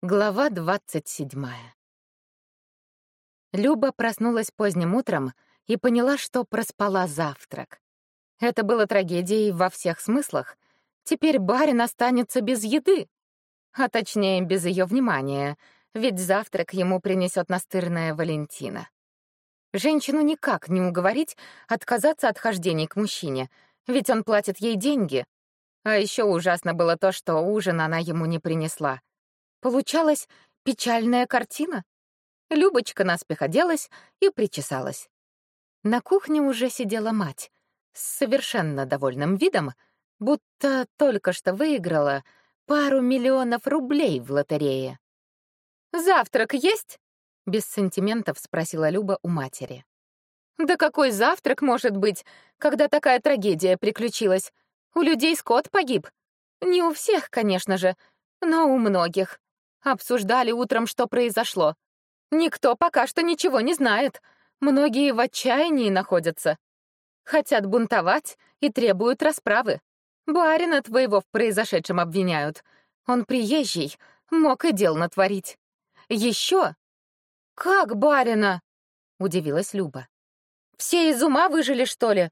Глава двадцать седьмая. Люба проснулась поздним утром и поняла, что проспала завтрак. Это было трагедией во всех смыслах. Теперь барин останется без еды, а точнее без ее внимания, ведь завтрак ему принесет настырная Валентина. Женщину никак не уговорить отказаться от хождений к мужчине, ведь он платит ей деньги. А еще ужасно было то, что ужин она ему не принесла — Получалась печальная картина. Любочка наспех оделась и причесалась. На кухне уже сидела мать с совершенно довольным видом, будто только что выиграла пару миллионов рублей в лотерее. «Завтрак есть?» — без сантиментов спросила Люба у матери. «Да какой завтрак может быть, когда такая трагедия приключилась? У людей скот погиб. Не у всех, конечно же, но у многих. Обсуждали утром, что произошло. Никто пока что ничего не знает. Многие в отчаянии находятся. Хотят бунтовать и требуют расправы. Барина твоего в произошедшем обвиняют. Он приезжий, мог и дел натворить. Еще? Как барина? Удивилась Люба. Все из ума выжили, что ли?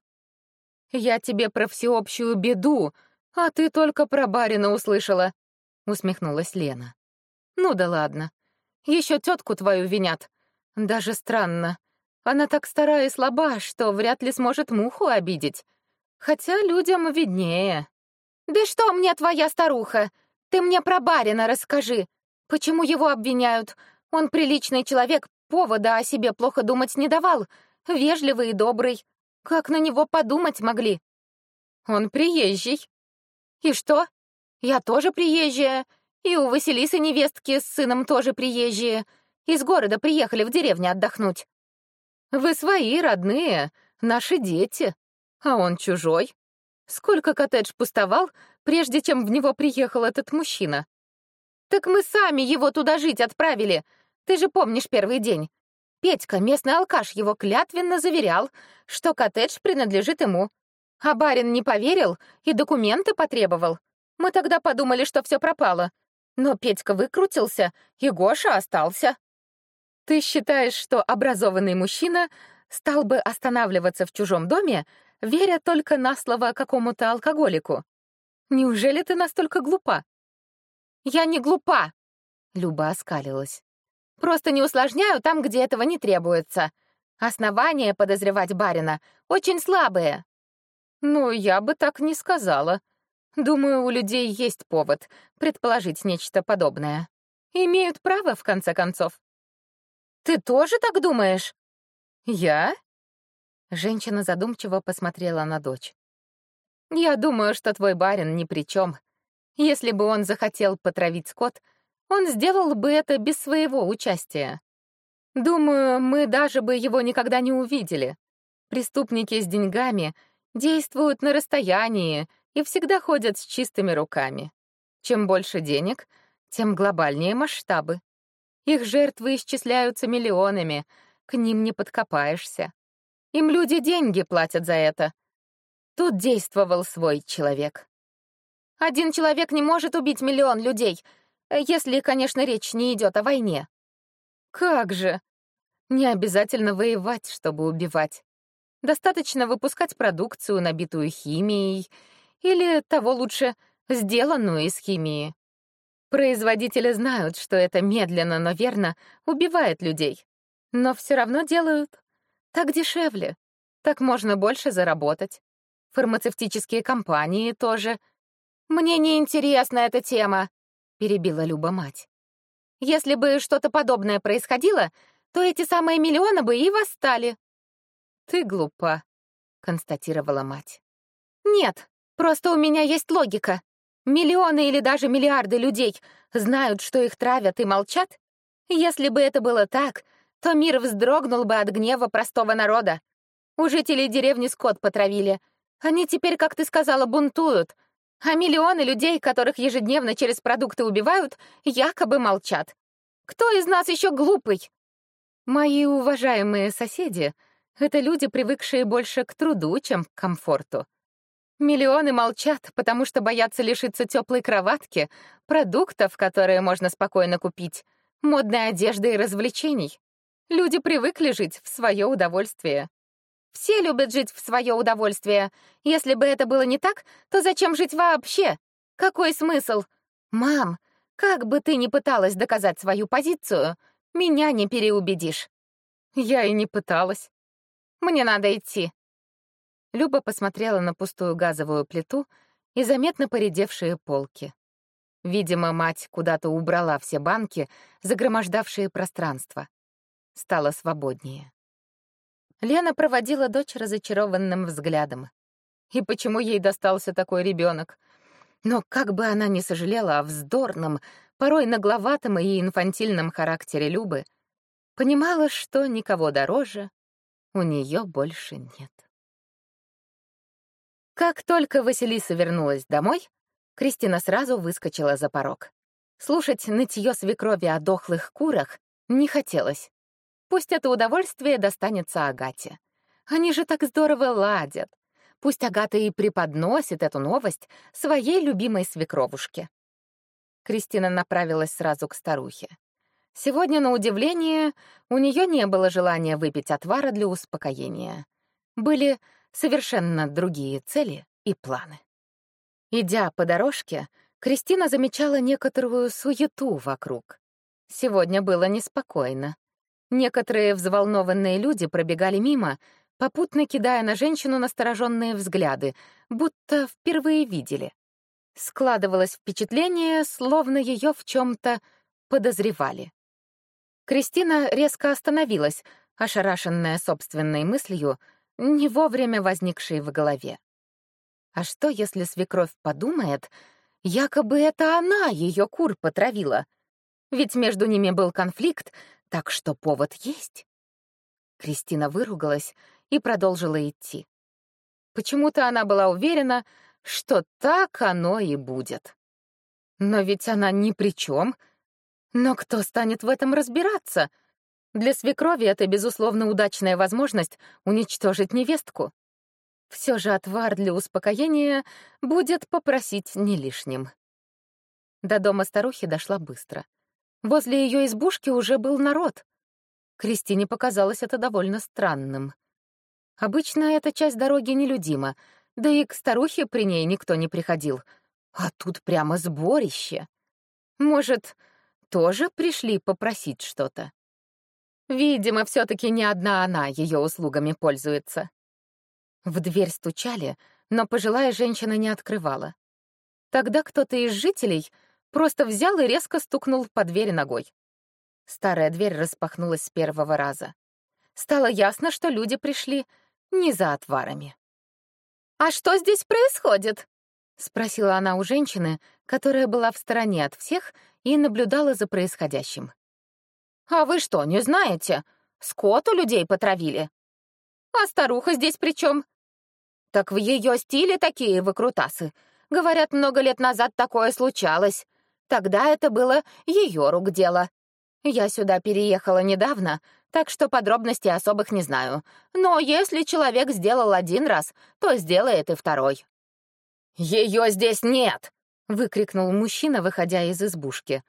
Я тебе про всеобщую беду, а ты только про барина услышала, усмехнулась Лена. Ну да ладно. Еще тетку твою винят. Даже странно. Она так стара и слаба, что вряд ли сможет муху обидеть. Хотя людям виднее. «Да что мне твоя старуха? Ты мне про барина расскажи. Почему его обвиняют? Он приличный человек, повода о себе плохо думать не давал. Вежливый и добрый. Как на него подумать могли?» «Он приезжий». «И что? Я тоже приезжая. И у Василисы невестки с сыном тоже приезжие. Из города приехали в деревню отдохнуть. Вы свои, родные, наши дети. А он чужой. Сколько коттедж пустовал, прежде чем в него приехал этот мужчина? Так мы сами его туда жить отправили. Ты же помнишь первый день. Петька, местный алкаш, его клятвенно заверял, что коттедж принадлежит ему. А барин не поверил и документы потребовал. Мы тогда подумали, что все пропало. Но Петька выкрутился, и Гоша остался. Ты считаешь, что образованный мужчина стал бы останавливаться в чужом доме, веря только на слово какому-то алкоголику? Неужели ты настолько глупа? Я не глупа, Люба оскалилась. Просто не усложняю там, где этого не требуется. Основания подозревать барина очень слабые. Ну, я бы так не сказала, Думаю, у людей есть повод предположить нечто подобное. Имеют право, в конце концов. Ты тоже так думаешь? Я? Женщина задумчиво посмотрела на дочь. Я думаю, что твой барин ни при чем. Если бы он захотел потравить скот, он сделал бы это без своего участия. Думаю, мы даже бы его никогда не увидели. Преступники с деньгами действуют на расстоянии и всегда ходят с чистыми руками. Чем больше денег, тем глобальнее масштабы. Их жертвы исчисляются миллионами, к ним не подкопаешься. Им люди деньги платят за это. Тут действовал свой человек. Один человек не может убить миллион людей, если, конечно, речь не идет о войне. Как же? Не обязательно воевать, чтобы убивать. Достаточно выпускать продукцию, набитую химией, или, того лучше, сделанную из химии. Производители знают, что это медленно, но верно убивает людей. Но все равно делают. Так дешевле. Так можно больше заработать. Фармацевтические компании тоже. «Мне не интересна эта тема», — перебила Люба мать. «Если бы что-то подобное происходило, то эти самые миллионы бы и восстали». «Ты глупа», — констатировала мать. «Нет, Просто у меня есть логика. Миллионы или даже миллиарды людей знают, что их травят и молчат. Если бы это было так, то мир вздрогнул бы от гнева простого народа. У жителей деревни скот потравили. Они теперь, как ты сказала, бунтуют. А миллионы людей, которых ежедневно через продукты убивают, якобы молчат. Кто из нас еще глупый? Мои уважаемые соседи — это люди, привыкшие больше к труду, чем к комфорту. Миллионы молчат, потому что боятся лишиться теплой кроватки, продуктов, которые можно спокойно купить, модной одежды и развлечений. Люди привыкли жить в свое удовольствие. Все любят жить в свое удовольствие. Если бы это было не так, то зачем жить вообще? Какой смысл? Мам, как бы ты ни пыталась доказать свою позицию, меня не переубедишь. Я и не пыталась. Мне надо идти. Люба посмотрела на пустую газовую плиту и заметно поредевшие полки. Видимо, мать куда-то убрала все банки, загромождавшие пространство. Стало свободнее. Лена проводила дочь разочарованным взглядом. И почему ей достался такой ребенок? Но как бы она ни сожалела о вздорном, порой нагловатом и инфантильном характере Любы, понимала, что никого дороже у нее больше нет. Как только Василиса вернулась домой, Кристина сразу выскочила за порог. Слушать нытье свекрови о дохлых курах не хотелось. Пусть это удовольствие достанется Агате. Они же так здорово ладят. Пусть Агата и преподносит эту новость своей любимой свекровушке. Кристина направилась сразу к старухе. Сегодня, на удивление, у нее не было желания выпить отвара для успокоения. Были совершенно другие цели и планы. Идя по дорожке, Кристина замечала некоторую суету вокруг. Сегодня было неспокойно. Некоторые взволнованные люди пробегали мимо, попутно кидая на женщину настороженные взгляды, будто впервые видели. Складывалось впечатление, словно ее в чем-то подозревали. Кристина резко остановилась, ошарашенная собственной мыслью, не вовремя возникшей в голове. А что, если свекровь подумает, якобы это она ее кур потравила? Ведь между ними был конфликт, так что повод есть. Кристина выругалась и продолжила идти. Почему-то она была уверена, что так оно и будет. Но ведь она ни при чем. Но кто станет в этом разбираться? Для свекрови это, безусловно, удачная возможность уничтожить невестку. Все же отвар для успокоения будет попросить не лишним. До дома старухи дошла быстро. Возле ее избушки уже был народ. Кристине показалось это довольно странным. Обычно эта часть дороги нелюдима, да и к старухе при ней никто не приходил. А тут прямо сборище. Может, тоже пришли попросить что-то? Видимо, все таки не одна она ее услугами пользуется. В дверь стучали, но пожилая женщина не открывала. Тогда кто-то из жителей просто взял и резко стукнул по двери ногой. Старая дверь распахнулась с первого раза. Стало ясно, что люди пришли не за отварами. «А что здесь происходит?» — спросила она у женщины, которая была в стороне от всех и наблюдала за происходящим. «А вы что, не знаете? Скот у людей потравили. А старуха здесь при чем? Так в ее стиле такие выкрутасы. Говорят, много лет назад такое случалось. Тогда это было ее рук дело. Я сюда переехала недавно, так что подробностей особых не знаю. Но если человек сделал один раз, то сделает и второй. «Ее здесь нет!» — выкрикнул мужчина, выходя из избушки.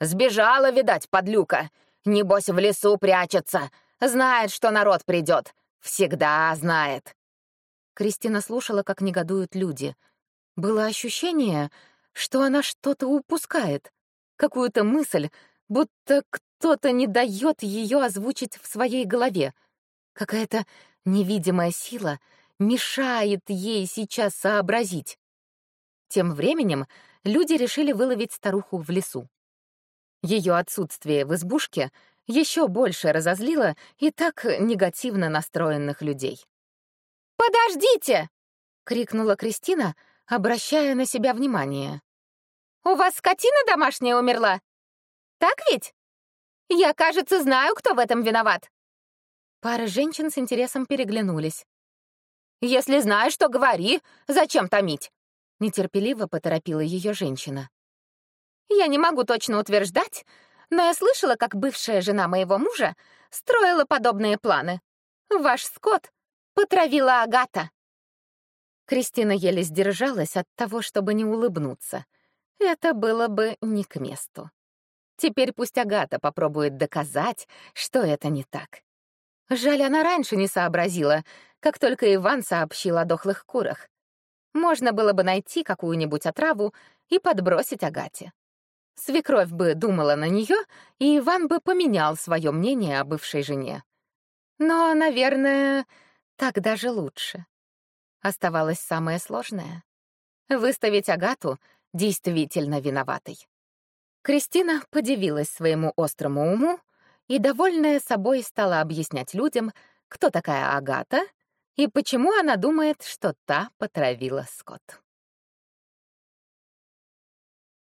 «Сбежала, видать, подлюка. Небось, в лесу прячется. Знает, что народ придет. Всегда знает». Кристина слушала, как негодуют люди. Было ощущение, что она что-то упускает, какую-то мысль, будто кто-то не дает ее озвучить в своей голове. Какая-то невидимая сила мешает ей сейчас сообразить. Тем временем люди решили выловить старуху в лесу. Ее отсутствие в избушке еще больше разозлило и так негативно настроенных людей. «Подождите!» — крикнула Кристина, обращая на себя внимание. «У вас скотина домашняя умерла? Так ведь? Я, кажется, знаю, кто в этом виноват». Пара женщин с интересом переглянулись. «Если знаешь, что говори, зачем томить?» Нетерпеливо поторопила ее женщина. «Я не могу точно утверждать, но я слышала, как бывшая жена моего мужа строила подобные планы. Ваш скот потравила Агата. Кристина еле сдержалась от того, чтобы не улыбнуться. Это было бы не к месту. Теперь пусть Агата попробует доказать, что это не так. Жаль, она раньше не сообразила, как только Иван сообщил о дохлых курах. Можно было бы найти какую-нибудь отраву и подбросить Агате. Свекровь бы думала на нее, и Иван бы поменял свое мнение о бывшей жене. Но, наверное, так даже лучше. Оставалось самое сложное — выставить Агату действительно виноватой. Кристина подивилась своему острому уму и, довольная собой, стала объяснять людям, кто такая Агата и почему она думает, что та потравила скот.